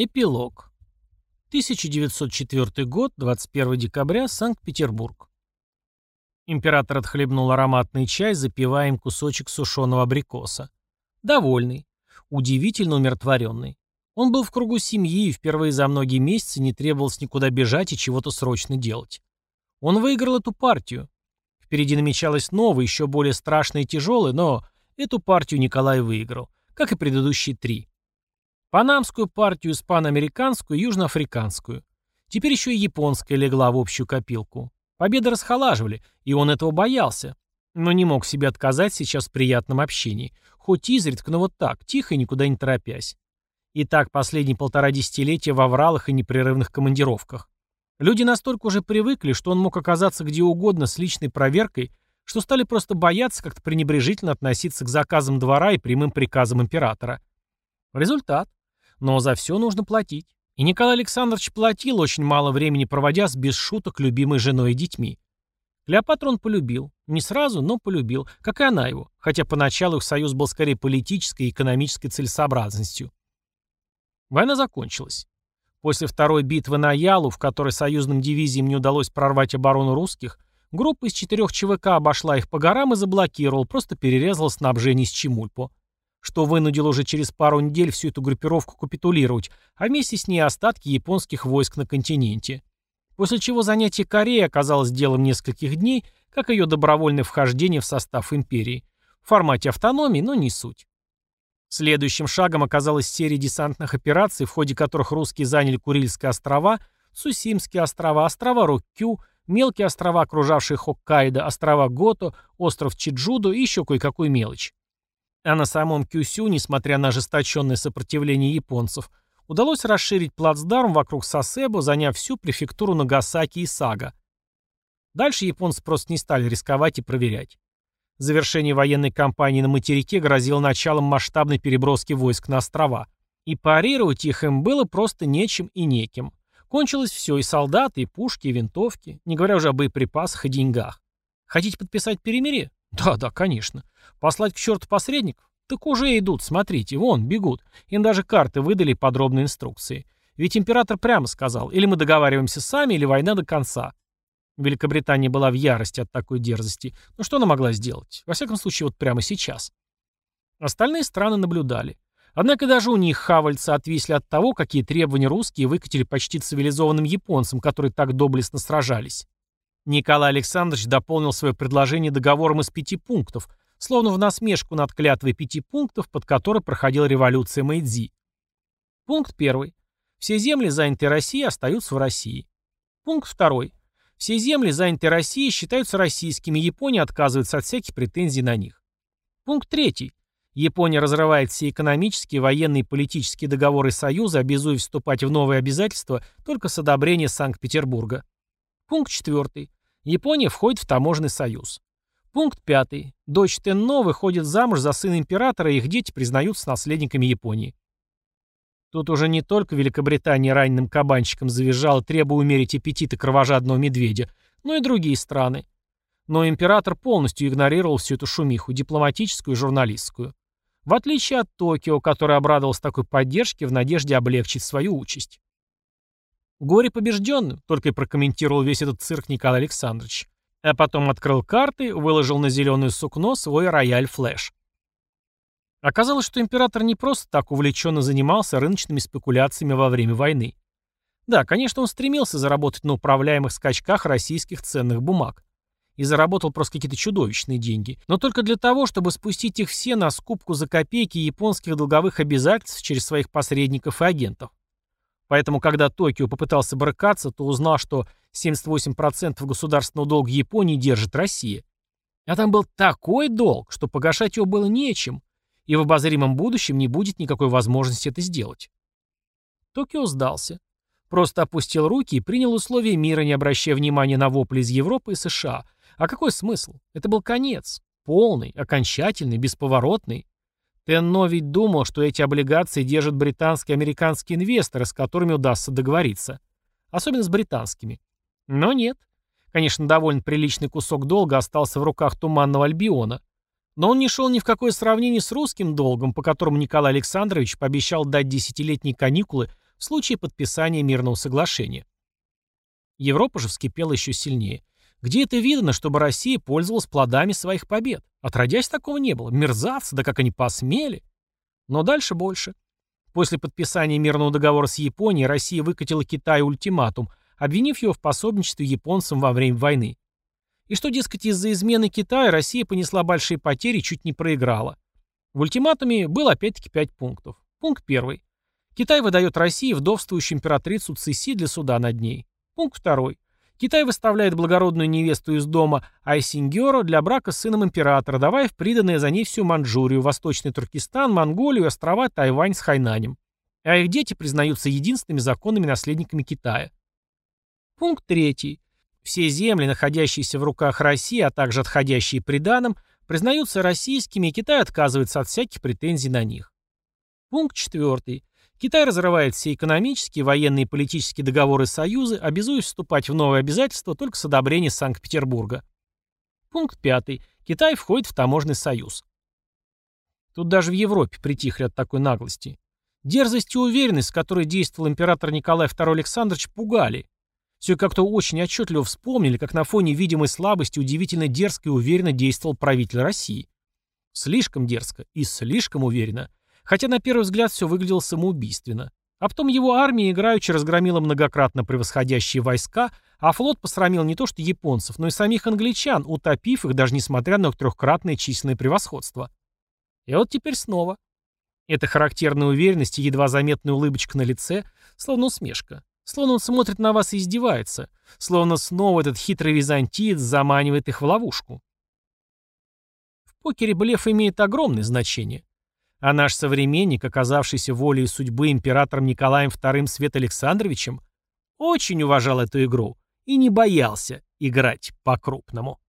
Эпилог. 1904 год, 21 декабря, Санкт-Петербург. Император отхлебнул ароматный чай, запивая им кусочек сушеного абрикоса. Довольный, удивительно умиротворенный. Он был в кругу семьи и впервые за многие месяцы не требовалось никуда бежать и чего-то срочно делать. Он выиграл эту партию. Впереди намечалась новая, еще более страшная и тяжелая, но эту партию Николай выиграл, как и предыдущие три. Панамскую партию, испано-американскую и южноафриканскую. Теперь еще и японская легла в общую копилку. Победы расхолаживали, и он этого боялся. Но не мог себе отказать сейчас в приятном общении. Хоть изредка, но вот так, тихо и никуда не торопясь. И так последние полтора десятилетия во вралах и непрерывных командировках. Люди настолько уже привыкли, что он мог оказаться где угодно с личной проверкой, что стали просто бояться как-то пренебрежительно относиться к заказам двора и прямым приказам императора. Результат. Но за все нужно платить. И Николай Александрович платил, очень мало времени проводя с без шуток любимой женой и детьми. Клеопатру он полюбил. Не сразу, но полюбил, как и она его, хотя поначалу их союз был скорее политической и экономической целесообразностью. Война закончилась. После второй битвы на Ялу, в которой союзным дивизиям не удалось прорвать оборону русских, группа из четырех ЧВК обошла их по горам и заблокировала, просто перерезала снабжение с Чемульпо что вынудило уже через пару недель всю эту группировку капитулировать, а вместе с ней остатки японских войск на континенте. После чего занятие Кореи оказалось делом нескольких дней, как ее добровольное вхождение в состав империи. В формате автономии, но не суть. Следующим шагом оказалась серия десантных операций, в ходе которых русские заняли Курильские острова, Сусимские острова, острова Роккю, мелкие острова, окружавшие Хоккайдо, острова Гото, остров Чиджудо и еще кое-какую мелочь. А на самом Кюсю, несмотря на ожесточенное сопротивление японцев, удалось расширить плацдарм вокруг Сасебо, заняв всю префектуру Нагасаки и Сага. Дальше японцы просто не стали рисковать и проверять. Завершение военной кампании на материке грозило началом масштабной переброски войск на острова. И парировать их им было просто нечем и неким. Кончилось все, и солдаты, и пушки, и винтовки, не говоря уже о боеприпасах и деньгах. Хотите подписать перемирие? Да, да, конечно. Послать к черту посредников? Так уже идут, смотрите, вон, бегут. Им даже карты выдали подробные инструкции. Ведь император прямо сказал, или мы договариваемся сами, или война до конца. Великобритания была в ярости от такой дерзости. Но что она могла сделать? Во всяком случае, вот прямо сейчас. Остальные страны наблюдали. Однако даже у них хавальцы отвисли от того, какие требования русские выкатили почти цивилизованным японцам, которые так доблестно сражались. Николай Александрович дополнил свое предложение договором из пяти пунктов, словно в насмешку над клятвой пяти пунктов, под которой проходила революция Мэйдзи. Пункт первый. Все земли, занятые Россией, остаются в России. Пункт второй. Все земли, занятые Россией, считаются российскими, Япония отказывается от всяких претензий на них. Пункт третий. Япония разрывает все экономические, военные и политические договоры Союза, обязуя вступать в новые обязательства только с одобрения Санкт-Петербурга. Пункт четвертый. Япония входит в таможенный союз. Пункт 5. Дочь Тенно выходит замуж за сына императора, и их дети признаются наследниками Японии. Тут уже не только Великобритания раненым кабанчиком завизжала, требуя умерить аппетиты кровожадного медведя, но и другие страны. Но император полностью игнорировал всю эту шумиху, дипломатическую и журналистскую. В отличие от Токио, который обрадовался такой поддержке в надежде облегчить свою участь. Горе побежденным, только и прокомментировал весь этот цирк Николай Александрович. А потом открыл карты, выложил на зеленое сукно свой рояль-флэш. Оказалось, что император не просто так увлеченно занимался рыночными спекуляциями во время войны. Да, конечно, он стремился заработать на управляемых скачках российских ценных бумаг. И заработал просто какие-то чудовищные деньги. Но только для того, чтобы спустить их все на скупку за копейки японских долговых обязательств через своих посредников и агентов. Поэтому, когда Токио попытался брыкаться, то узнал, что 78% государственного долга Японии держит Россия. А там был такой долг, что погашать его было нечем, и в обозримом будущем не будет никакой возможности это сделать. Токио сдался. Просто опустил руки и принял условия мира, не обращая внимания на вопли из Европы и США. А какой смысл? Это был конец. Полный, окончательный, бесповоротный. Тенно ведь думал, что эти облигации держат британские и американские инвесторы, с которыми удастся договориться. Особенно с британскими. Но нет. Конечно, довольно приличный кусок долга остался в руках Туманного Альбиона. Но он не шел ни в какое сравнение с русским долгом, по которому Николай Александрович пообещал дать десятилетние каникулы в случае подписания мирного соглашения. Европа же вскипела еще сильнее. Где это видно, чтобы Россия пользовалась плодами своих побед? Отродясь такого не было. Мерзавцы, да как они посмели. Но дальше больше. После подписания мирного договора с Японией Россия выкатила Китаю ультиматум, обвинив его в пособничестве японцам во время войны. И что, дескать, из-за измены Китая Россия понесла большие потери и чуть не проиграла. В ультиматуме было опять-таки пять пунктов. Пункт первый. Китай выдает России вдовствующую императрицу Циси для суда над ней. Пункт второй. Китай выставляет благородную невесту из дома Айсингёро для брака с сыном императора, давая в приданное за ней всю Манчжурию, Восточный Туркестан, Монголию, острова Тайвань с Хайнанем. А их дети признаются единственными законными наследниками Китая. Пункт третий. Все земли, находящиеся в руках России, а также отходящие приданым, признаются российскими, и Китай отказывается от всяких претензий на них. Пункт четвертый. Китай разрывает все экономические, военные и политические договоры Союзы, обязуясь вступать в новые обязательства только с одобрения Санкт-Петербурга. Пункт пятый. Китай входит в таможенный союз. Тут даже в Европе притихли от такой наглости. Дерзость и уверенность, с которой действовал император Николай II Александрович, пугали. Все как-то очень отчетливо вспомнили, как на фоне видимой слабости удивительно дерзко и уверенно действовал правитель России. Слишком дерзко и слишком уверенно. Хотя на первый взгляд все выглядело самоубийственно. А потом его армия играючи разгромила многократно превосходящие войска, а флот посрамил не то что японцев, но и самих англичан, утопив их даже несмотря на трехкратное численное превосходство. И вот теперь снова. Эта характерная уверенность и едва заметная улыбочка на лице, словно усмешка. Словно он смотрит на вас и издевается. Словно снова этот хитрый византиец заманивает их в ловушку. В покере блеф имеет огромное значение. А наш современник, оказавшийся волей судьбы императором Николаем II Свет Александровичем, очень уважал эту игру и не боялся играть по-крупному.